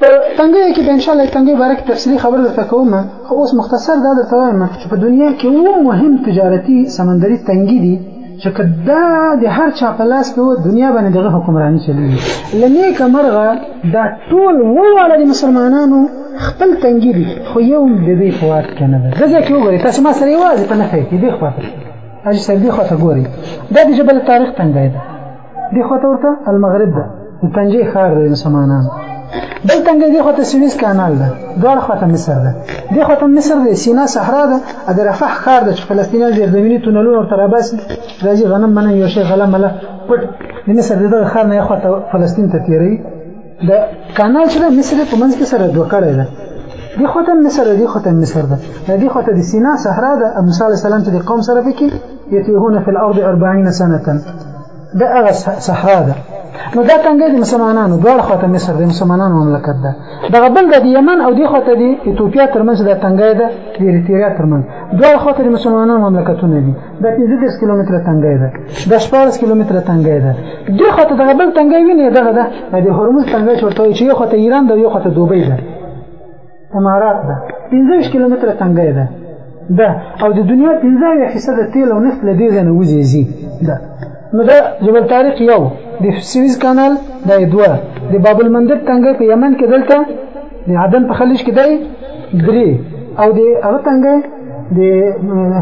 په تنګي کې به ان شاء الله تنګي بارک تفصیلی خبر درته کوم خو اوس مختصر دا درته وایم چې په دنیا کې و مهم تجارتي سمندري تنګي دي چې کدا د هر چا په لاس کې و دنیا باندې دغه حکمرانی چلیږي لنې کمرغه دا ټول وواله د مسلمانانو خپل تنګي دي خو یو د دې په واټ کې نه ده ځکه چې وګورئ تاسو ما سره یوازې په نفع کې دې خواته اجي سر دې خواته ګوري دا د جبل تاریخ تنګي ده دی خو ته ورته المغرب ده د تنجې ښار دی مسلمانان بل تنګې دی خو ته سویس کانال ده دوړ خو ته مصر ده دی خو ته مصر دی سینا صحرا ده د رفح ښار ده چې فلسطینیان ډېر زمینی تونلونه ورته راباسي راځي غنم منه یو شی غله مله پټ د مصر دغه ښار نه خو ته فلسطین ته تیری د کانال چې د مصر په منځ کې سره دوه کړی ده دی خو ته مصر دی خو ته مصر ده دی خو ته د سینا صحرا ده موسی علی السلام ته د قوم سره پکې یتیهون فی الارض 40 سنه ده هغه صحرا ده نو دا څنګه د مسلمانانو دواړه خواته مصر د مسلمانانو مملکت ده دغه بل د یمن او دی خواته د ایتوپیا ترمنځ د تنګای ده د اریتریا ترمنځ دواړه خواته د مسلمانانو مملکتونه دي د 15 کیلومتره تنګي ده د 14 کیلومتره تنګي ده د خاطر دغه بل تنګي ویني دغه ده د هرمز تنګي چورته چې یو خاطر ایران ده یو خاطر دوبۍ ده امارات ده 15 کیلومتره تنګي ده ده او د دنیا 15 فیصد تیل او نفت له دې ځنه وځي ده نو دا جبل طارق یو د سویز کانال دا دوه د باب المندب تنګي په یمن کې دلته د عدن په خلیج کې دی درې او د هغه تنګي د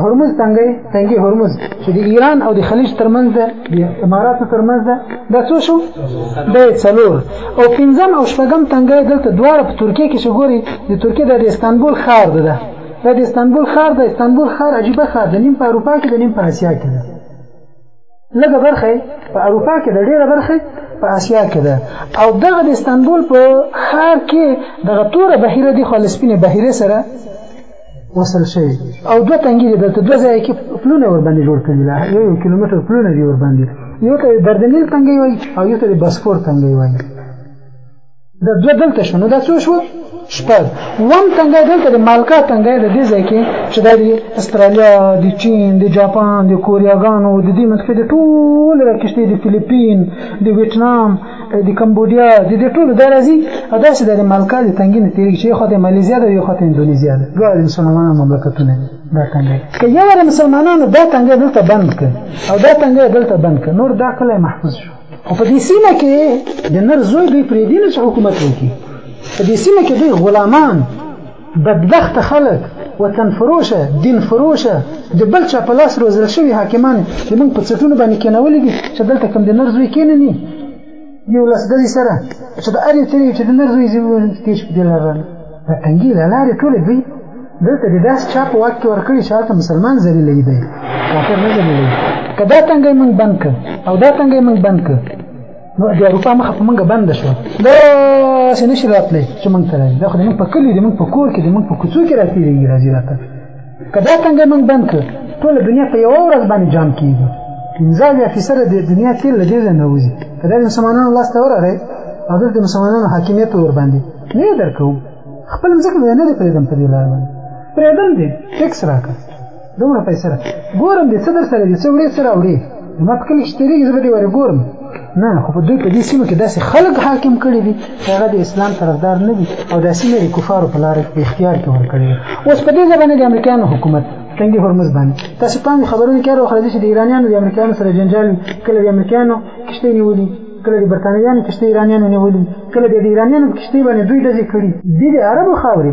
هرمز تنګي تنګي هرمز چې د ایران او د خلیج ترمنځ ده د اماراتو ترمنځ ده دا څو شو د څلور او پنځم او شپږم تنګي دلته دواړه په ترکیه کې شو ګوري د ترکیه د استانبول ښار ده ده د استانبول ښار د استانبول ښار عجیبه ښار د نیم په اروپا کې د نیم په اسیا کې ده لږه برخه په اروپا کې د ډیره برخه په اسیا کې ده او دغه د استانبول په ښار کې دغه توره بهیره دی خو لسپینه بهیره سره وصل شوی او دوه تنګي دي دلته دوه ځای کې پلونه ور باندې جوړ کړی لا یو یو کیلومتر پلونه دی ور باندې یو ته دردنیل تنګي وای او یو ته بسپور تنګي وای د دوه دلته شنو دا څو شو شپږ وم تنګي دلته د مالکا تنګي د دې ځای کې چې د استرالیا د چین د جاپان د کوریاګانو د دې منطقې د ټول راکشته د فلیپین د ویتنام د کمبودیا د دې ټولو دا راځي او داسې د مالکا د تنګي نه تېرېږي چې یو خواته مالیزیا ده یو خواته اندونیزیا ده دواړه د مسلمانانو مملکتونه دي دا تنګی که یو د مسلمانانو دا تنګی دلته بند کړ او دا تنګی دلته بند کړ نور دا کلی محفوظ شو خو په دې سیمه کې د نر زوی دوی پرېږدي نه چې حکومت وکړي په دې سیمه کې دوی غلامان بدبخت خلک وطن فروشه دین فروشه د بل چا په لاس روزل شوي حاکمان چې موږ په څټونو باندې کېنولي دي چې دلته کوم د نر زوی کېنني یو لس ډلې سره چې د هرې تېرې چې د نر زوی تېش په دې لاره دا تنګي له لارې ټولې دوی دلته د داس چا په واک کې ورکړي چې هلته مسلمان ذلیلوي دی کافر نه ذلیلوي که دا تنګی موږ بند کړ او دا تنګی موږ بند کړ نو د اروپا مخه په منګه بند شو دا سې نشي راتلې چې مونږ ته راځي دا خو موږ په کلی دي موږ په کور کې دي موږ په کوڅو کې راتلې راځي راته که دا څنګه موږ بند کړ ټول دنیا په یو ورځ باندې جام کیږي پنځه یا فیصد د دنیا تل له دې نه وځي که دا مسلمانانو لاس ته ورغی او د مسلمانانو حاکمیت ور باندې نه درکو خپل ځکه نه دی پرېدم په دې لار باندې پرېدم دې ټیکس راکړه دومره پیسره ګورم دې څه در سره دې څه وړې څه راوړې ما په کلي کې تېرېږي زه به دې ورې ګورم نه خو په دوی په دې سیمه کې داسې خلک حاکم کړي دي چې هغه د اسلام طرفدار نه دي او دا سیمه د کفارو په لار په اختیار کې ورکړي اوس په دې ځای باندې د امریکایانو حکومت تنګي هرمز باندې تاسو پام خبرونه کړو خو چې د ایرانیانو د امریکایانو سره جنجال کله د امریکایانو کشته نیولي کله د برتانویانو کشته ایرانیانو نیولي کله د ایرانیانو کشته باندې دوی دځې کړي د عربو خاورې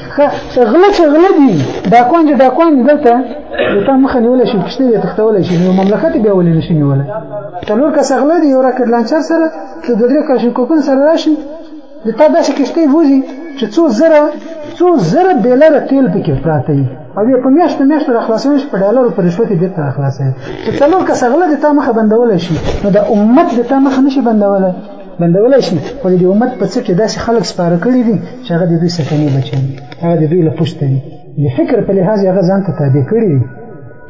غله چې غله دي ډاکوان چې ډاکوان دي دلته د تا مخه نیولی شي کښتۍ یې تښتولی شي نو مملکت بیا ولې نه شي نیولی څلور کسه غله دي یو راکټ لانچر سره د دوه درې کلشنکوپن سره راشي د تا داسې کښتۍ بوځي چې څو زره څو زره بیلره تیل پکې پراته وي او بیا په میاشتو میاشتو راخلاصوي چې په ډالرو په رشوت یې بېرته راخلاصوي چې څلور کسه غله د تا مخه بندولی شي نو د امت د تا مخه نه شي بندولی بندولای شي خو د امت په څه کې داسې خلک سپاره کړي دي چې هغه د دوی سکني بچان هغه د دوی له پوښته دي د فکر په لحاظ هغه ځان ته تابع کړي دي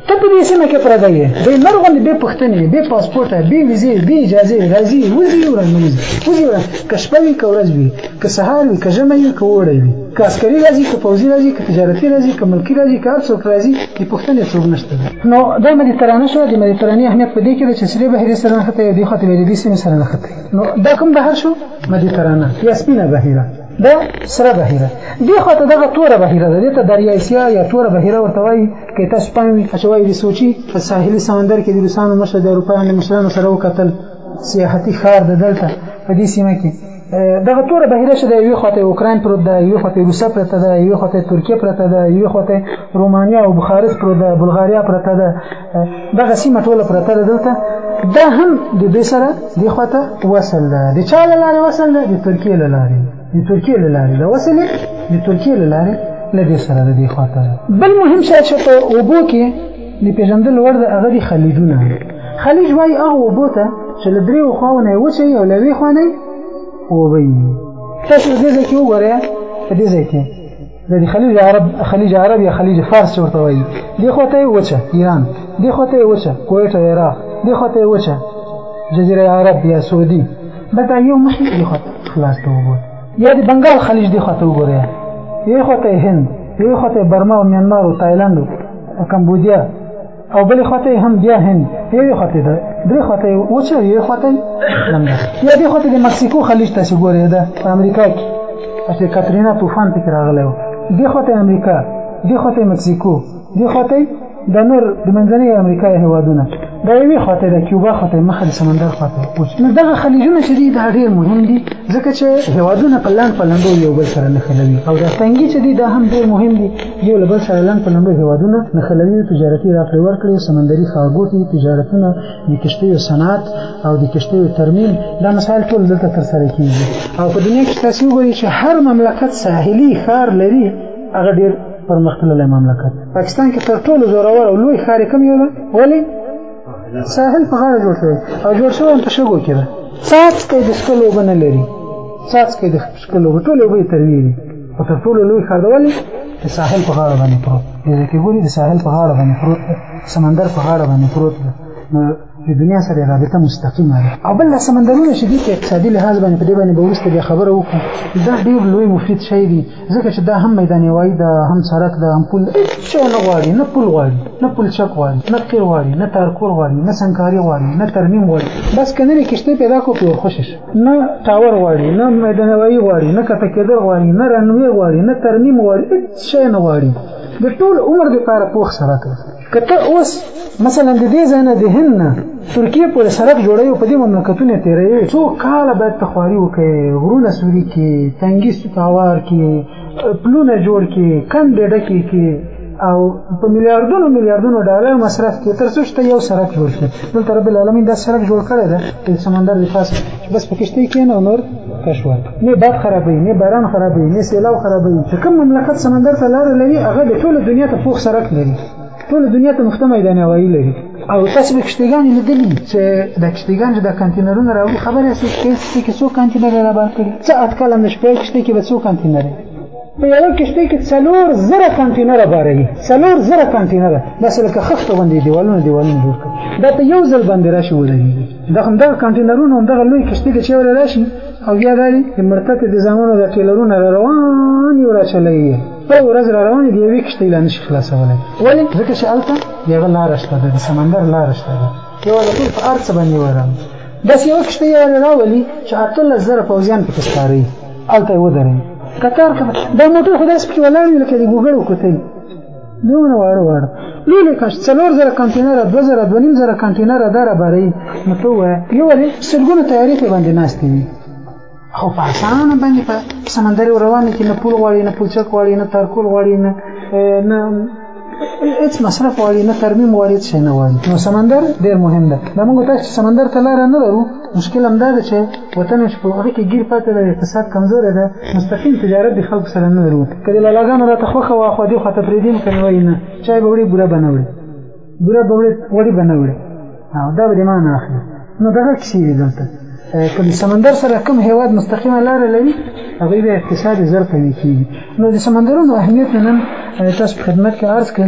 ته په دې سیمه کې پرده یې د مرغوند به پښتنې به پاسپورټه به ویزه به اجازه راځي وزي ورنوزي وزي که شپه وي که ورځ وي که سهار وي که ژمی وي که اوړی وي که عسکري راځي که پوځي راځي که تجارتي راځي که ملکي راځي که هر څوک راځي د پوښتنې څوک نشته نو دا مدیترانه شو د مدیترانې اهمیت په دې کې دی چې سرې بحیرې سره نښتې او دې خوا ته بیا د دې سیمې سره نښتې نو دا کوم بهر شو مدیترانه یا سپینه بحیره دا سره بهیره دی خو ته دغه توره بهیره ده ته دریا اسیا یا توره بهیره ورته وایي که تاسو پام وي چې وایي د سوچي په ساحلي سمندر کې د روسانو مشر د اروپایانو مشرانو سره وکتل سیاحتي ښار د دلته په دې سیمه کې دغه توره بهیره چې د یوې خواته اوکراین پروت ده یوې خواته روسیه پرته ده یوې خواته ترکیه پرته ده یوې خواته رومانیا او بخارست پروت ده بلغاریا پرته ده دغه سیمه ټوله پرته ده دلته دا هم د دې سره دې خواته وصل ده د چا له لارې وصل ده د ترکیې له لارې د ترکیې له لارې ده وصل د ترکیې له لارې له دې سره د دې خواته بل مهم شی چې په اوبو کې د پېژندل وړ د هغه دي خلیجونه خلیج وایي هغه اوبو ته چې له دریو خواو نه یې وچه وي او له یوې خوا نه یې اوبه وي تاسو دې ځای کې وګورئ په دې ځای کې د خلیج عرب خلیج عرب یا خلیج فارس ورته وایي دې خوا ته یې وچه ایران دې خوا ته یې وچه کویټ او عراق دې خوا ته یې وچه جزیره عرب یا سعودي دلته یو مخې دې خوا ته خلاص ته وګورئ یا د بنګال خلیج دې خوا ته وګورئ یوې خوا ته هند یوې خوا ته برما او میانمار او تایلند او کمبودیا او بلې خواته هم بیا هند یوې خواته ده درې خواته وچ یوې خواته لمده یا دې خواته د مکسیکو خلیج ته چې ګورې ده په امریکا کې چې کاترینا طوفان پکې راغلی و دې خواته امریکا دې خواته مکسیکو دې خواته د نور د منځنۍ امریکا هیوادونه دا یوې خواته د کیوبا خواته مخه د سمندر خواته اوس نو دغه خلیجونه چې دي دا ډېر مهم دي ځکه چې هیوادونه په لاند په لندو یو بل سره نښلوي او دا تنګي چې دي دا هم ډېر مهم دي یو له بل سره لنډ په لنډو هېوادونه نښلوي تجارتي راکړې ورکړې سمندري ښارګوټي تجارتونه د کښتیو صنعت او د کښتیو ترمیم دا مسایل ټول دلته ترسره کیږي او په دنیا کې تاسو وګورئ چې هر مملکت ساحلي ښار لري هغه ډېر پرمختللی مملکت پاکستان کې تر ټولو زورور او لوی ښار کوم یو ده ولې ساحل په غاړه جوړ شوی او جوړ شوی هم په شګو کې ده څاڅکی د څښلو اوبه نه لري څاڅکی د ټول ټول یو بل تروي دي خو تر ټولو لوی ښار د ولې د ساحل په غاړه باندې پروت دی د کې ګوري د ساحل په غاړه باندې پروت دی سمندر په غاړه باندې پروت دی نو د دنیا سره رابطه مستقیمه ده او بل سمندرونه چې دي په اقتصادي لحاظ باندې په دې باندې به وروسته بیا خبره وکړو دا ډېر لوی مفید شی دی ځکه چې دا هم میداني وای دا هم سرک دا هم پل څه نه غواړي نه پل غواړي نه پل چک غواړي نه قیر غواړي نه تارکور غواړي نه سنکاري غواړي نه ترمیم غواړي بس کنه کشته پیدا کو په خوشش نه ټاور غواړي نه میدان هوایی غواړي نه کته کېدل غواړي نه رنوي غواړي نه ترمیم غواړي هیڅ شی نه غواړي د ټول عمر لپاره پوخ سره کوي کته اوس مثلا د دې ځای نه د هند نه ترکیه پورې سړک جوړوي او په دې مملکتونه تېروي څو کاله باید ته خواري وکړې غرونه سوري کې تنګي ستاوار کې پلونه جوړ کی کندې ډکې کی او په میلیارډونو میلیارډونو ډالر مصرف کې تر څو چې یو سرک جوړ شي دلته رب العالمین دا سرک جوړ کړی دی چې سمندر د پاسه بس په کشته کې نه نور کشور نه باد خرابوي نه باران خرابوي نه سیلاو خرابوي چې کوم مملکت سمندر ته لار لري هغه د ټول دنیا ته پوخ سرک لري ټول دنیا ته مخته میدان هوایی لري او تاسو به کشتیګانې لیدلي چې د کشتیګان چې د کانتینرونه راوړي خبره هسې یو کښتۍ کې څو کانتینره را بار کړي څه اټکل هم نه شي په یو کښتۍ کې به څو کانتینره په یوه کښتۍ کې څلور زره کانتینره باروي څلور زره کانتینره داسې لکه خښته غوندې دیوالونه دیوالونه جوړ کړي دا په یو ځل باندې راشي ولګېږي د همدغه کانټینرونه همدغه لوی کښتۍ کې چې ورې راشي او بیا دا د مرتکې د ځانونو د ټیلرونه را روان یو را چلوي په ورځ را روان دی یوې کښتۍ لا نشي خلاصولی ولې ځکه چې هلته د هغه لاره شته ده د سمندر لاره شته ده یو د ټول په هر څه باندې وران داسې یوه کښتۍ یې ورې راولي چې اتلس زره پوځیان پکې سپاروي هلته یې ودروي کتار که دا موټر خو داسې پکې ولاړ وي لکه د ګوګړ وکتل دومره واړه واړه لوی لوی کښت څلور زره کانټینره دوه زره دوه نیم زره کانټینره دا راباروي نو ته ووایه یو ولې سلګونه تیارې پرې باندې ناستې وي خو په اسانه باندې په سمندر روانه کې نه پول غواړي نه پوچک غواړي نه ترکول غواړي نه نه هیڅ مصرف غواړي نه ترمیم غواړي څه نه غواړي نو سمندر ډیر مهم ده دا موږ ته چې سمندر ته لار نه لرو مشکل هم دا ده چې وطن چې په هغه کې ګیر پاتې دی اقتصاد کمزور دی مستقیم تجارت د خلکو سره نه لرو کله لالاګانو راته خوخه واخو دی خو ته پریدیم کوي نه چای به وړي بوره بنوي ګوره به وړې وړې به نه وړې او دا به د ما نه اخلي نو دغه کښې دي دلته که د سمندر سره کوم هیواد مستقیمه لار لري هغه به اقتصاد زر قوي کیږي نو د سمندرونو اهمیت نن تاسو خدمت کې عرض کړ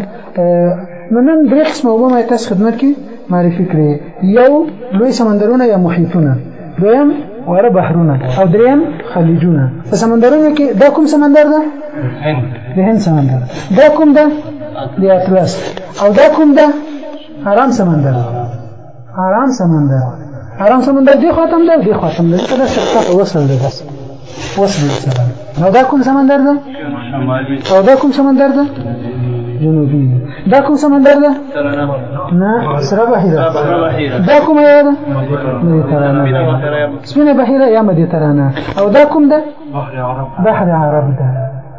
نو نن درې قسمه وبه ما تاسو خدمت کې معرفي کړې یو لوی سمندرونه یا محیطونه دویم واړه بحرونه او دریم خلیجونه په سمندرونو کې دا کوم سمندر ده د هند سمندر دا کوم ده د اطلس او دا کوم ده آرام سمندر آرام سمندر آرام سمندر دی خاتم ده دی خاتم ده دا شخصه وصل ده وصل السلام نو دا کوم سمندر ده او دا کوم سمندر ده جنوبي دا کوم سمندر ده نه سره بحیره دا کوم یا ده مدیترانه سپینه بحیره یا مدیترانه او دا کوم ده بحر عرب ده